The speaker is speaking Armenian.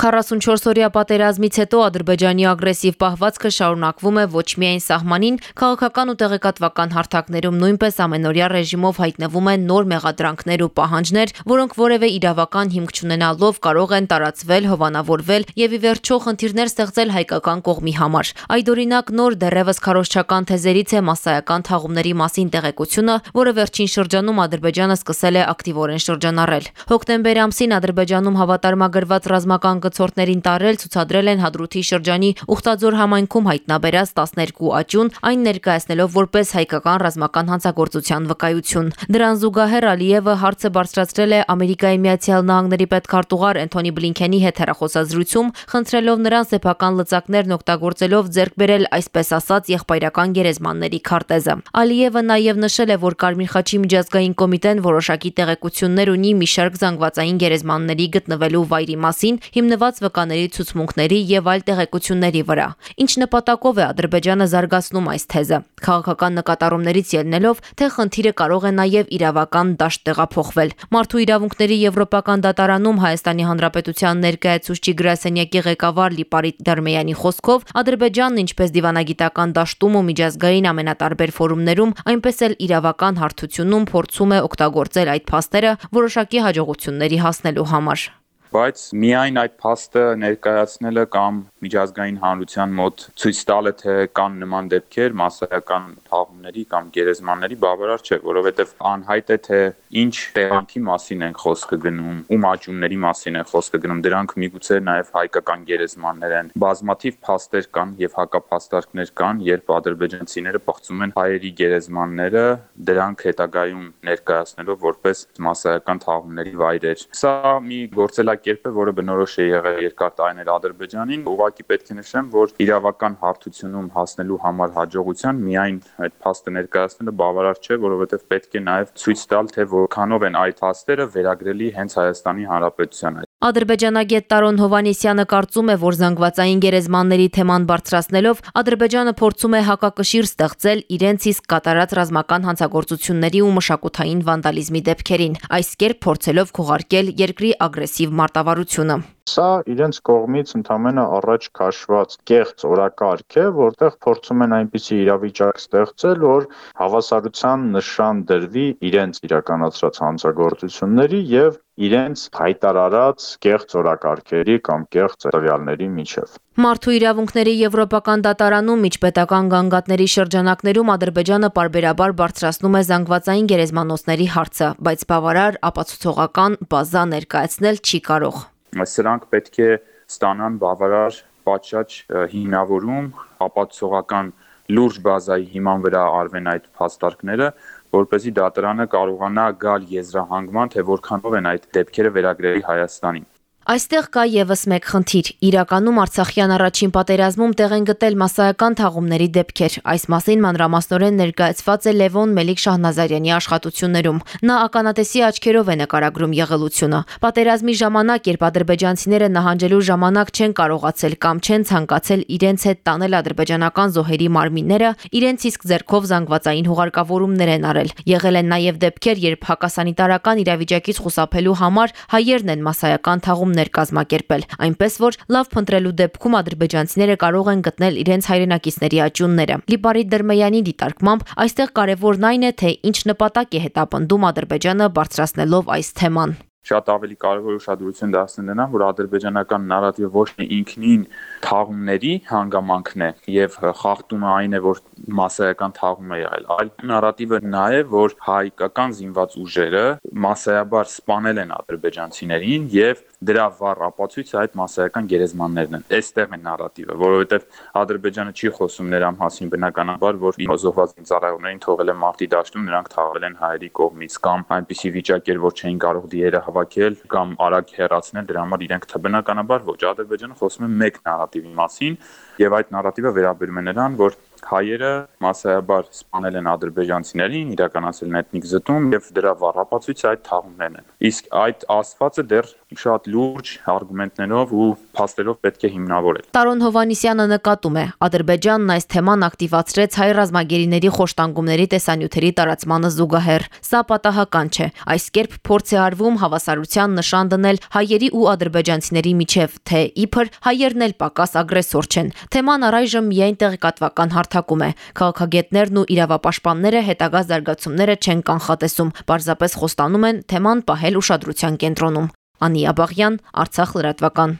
44-օրյա պատերազմից հետո Ադրբեջանի ագրեսիվ պահվածքը շարունակվում է ոչ միայն սահմանին, քաղաքական ու տեղեկատվական հարթակներում նույնպես ամենօրյա ռեժիմով հայտնվում են նոր մեղադրանքներ ու պահանջներ, որոնք որևէ իրավական հիմք չունենալով կարող են տարածվել, հովանավորվել եւ ի վերջո խնդիրներ ստեղծել հայկական կողմի համար։ Այդօրինակ նոր դեռևս քարոշչական թեզերից է massայական թաղումների մասին տեղեկությունը, որը վերջին շրջանում Ադրբեջանը սկսել է ակտիվորեն շրջանառել։ Հոկտեմբեր ամսին Ադրբեջանում հավատարմագրված ռազմական գծորդներին տարել ցուցադրել են Հադրութի շրջանի Ուխտաձոր համայնքում հայտնաբերած 12 աճուն, այն ներկայացնելով որպես հայկական ռազմական հանցագործության վկայություն։ Դրան զուգահեռ Ալիևը հարցը բարձրացրել է Ամերիկայի Միացյալ Նահանգների պետքարտուղար Էնթոնի Բլինքենի հետ հեռախոսազրույցում, խնդրելով նրան սեփական լծակներն օգտագործելով ձեռք բերել այսպես ասած եղբայրական գերեզմանների քարտեզը։ Ալիևը նաև նշել է, որ Կարմիր խաչի միջազգային կոմիտեն որոշակի տեղեկություններ ունի մի շարք զանգվածային գերեզմանների գտնվելու վայրի մասին, հիմնված հիմնված վկաների ցուցմունքների եւ այլ տեղեկությունների վրա։ Ինչ նպատակով է Ադրբեջանը զարգացնում այս թեզը։ Քաղաքական նկատառումներից ելնելով, թե խնդիրը կարող է նաեւ իրավական դաշտ տեղափոխվել։ Մարդու իրավունքների եվրոպական դատարանում Հայաստանի Հանրապետության ներկայացուցիչ գրասենյակի ղեկավար Լիպարիտ Դարմեյանի խոսքով Ադրբեջանն ինչպես դիվանագիտական դաշտում ու միջազգային ամենատարբեր ֆորումներում, այնպես էլ իրավական հարթությունում փորձում է օգտագործել այդ փաստերը որոշակի հաջողությունների հասնելու համար բայց միայն այդ փաստը ներկայացնելը կամ միջազգային հանրության մոտ ցույց տալը թե կան նման դեպքեր massայական թաղումների կամ գերեզմանների բավարար չէ, որովհետև անհայտ է թե ինչ տեղանքի մասին են խոսքը գնում, ում աճումների մասին է խոսքը գնում, դրանք միգուցե նաև հայկական գերեզմաններ են։ Բազմաթիվ փաստեր կան եւ հակափաստարկներ կան, երբ ադրբեջանցիները պղծում են հայերի գերեզմանները, դրանք հետագայում ներկայացնելով որպես massայական թաղումների վայրեր։ Սա մի գործելակերպ է, որը բնորոշ է եղել երկար տարիներ Ադրբեջանին, ուղղակի պետք է նշեմ, որ իրավական հարթությունում հասնելու համար հաջողության միայն այդ փաստը ներկայացնելը բավարար չէ, որովհետև պետք է նաև ցույց տալ, թե որքանով են այդ հաստերը վերագրելի հենց Հայաստանի Հանրապետությանը։ Ադրբեջանագետ Տարոն Հովանեսյանը կարծում է, որ զանգվածային գերեզմանների թեման բարձրացնելով Ադրբեջանը փորձում է հակակշիռ ստեղծել իրենց իսկ կատարած ռազմական հանցագործությունների ու մշակութային վանդալիզմի դեպքերին, այս կերպ փորձելով քողարկել երկրի ագրեսիվ մարտավարությունը։ Սա իրենց կողմից ընդամենը առաջ քաշված կեղծ օրակարգ է, որտեղ փորձում են այնպիսի իրավիճակ ստեղծել, որ հավասարության նշան դրվի իրենց իրականացրած հանցագործությունների եւ իրենց հայտարարած կեղծ օրակարգերի կամ կեղծ տվյալների միջև։ Մարդու իրավունքների եվրոպական դատարանում միջպետական գանգատների շրջանակներում Ադրբեջանը parberabar բարձրացնում է զանգվածային գերեզմանոցների հարցը, բայց բավարար ապացուցողական բազա ներկայացնել չի կարող սրանք պետք է ստանան բավարար պատշաճ հիմնավորում, ապացուցողական լուրջ բազայի հիման վրա արվեն այդ փաստարկները, որպեսզի դատարանը կարողանա գալ եզրահանգման, թե որքանով են այդ դեպքերը վերագրելի Հայաստանին։ Այստեղ կա եւս մեկ խնդիր։ Իրականում Արցախյան առաջին պատերազմում տեղ են գտել massայական թաղումների դեպքեր։ Այս մասին մանրամասնորեն ներկայացված է Լևոն Մելիք Շահնազարյանի աշխատություններում։ Նա ականատեսի աչքերով է նկարագրում եղելությունը։ Պատերազմի ժամանակ, երբ ադրբեջանցիները նահանջելու ժամանակ չեն կարողացել կամ չեն ցանկացել իրենց հետ տանել ադրբեջանական զոհերի մարմինները, իրենց իսկ ձեռքով զանգվածային հուղարկավորումներ են արել։ Եղել են նաև դեպքեր, երբ հակասանիտարական իրավիճակից խուսափելու համար հայերն են massայական թաղումներ հանդիպումներ կազմակերպել, այնպես որ լավ փնտրելու դեպքում ադրբեջանցիները կարող են գտնել իրենց հայրենակիցների աճյունները։ Լիպարիտ Դրմեյանի դիտարկմամբ այստեղ կարևորն այն է, թե ինչ նպատակ է հետապնդում Ադրբեջանը բարձրացնելով այս թեման շատ ավելի կարևոր ուշադրություն դարձնել նրան, որ ադրբեջանական նարատիվը ոչ թե ինքնին թաղումների հանգամանքն է եւ խախտումը այն է, որ massայական թաղում է եղել, այլ նարատիվը նա է, որ հայկական զինված ուժերը massայաբար սպանել են ադրբեջանցիներին եւ դրա վառ ապացույցը այդ massայական գերեզմաններն են։ Այստեղ է նարատիվը, որովհետեւ Ադրբեջանը չի խոսում նրա մասին բնականաբար, որ զոհված ծառայողներին թողել են մարտի դաշտում, նրանք թաղվել են հայերի կողմից կամ այնպիսի վիճակ էր, որ չէին կարող դիերը հավաքել կամ արագ հեռացնել, դրա համար իրենք բնականաբար ոչ Ադրբեջանը խոսում է մեկ նարատիվի մասին եւ այդ նարատիվը վերաբերում է նրան, որ հայերը massայաբար սպանել են ադրբեջանցիներին, իրականացել են էթնիկ զտում եւ դրա վառապացույցը այդ թաղումներն են։ Իսկ այդ ասվածը դեռ շատ լուրջ արգումենտներով ու փաստերով պետք է հիմնավորել։ Տարոն Հովանիսյանը նկատում է, Ադրբեջանն այս թեման ակտիվացրեց հայ ռազմագերիների խոշտանգումների տեսանյութերի տարածմանը զուգահեռ։ Սա պատահական չէ։ Այս կերպ փորձ է արվում հավասարության նշան դնել հայերի ու ադրբեջանցիների միջև, թե իբր հայերն էլ պակաս ագրեսոր չեն։ Թեման առայժմ միայն տեղեկատվական հարթակում է։ Քաղաքագետներն ու իրավապաշտպանները հետագա զարգացումները չեն կանխատեսում, պարզապես խոստանում են թեման պահել ուշադրության կենտրոնում։ Անի Աբաղյան, Արցախ լրատվական։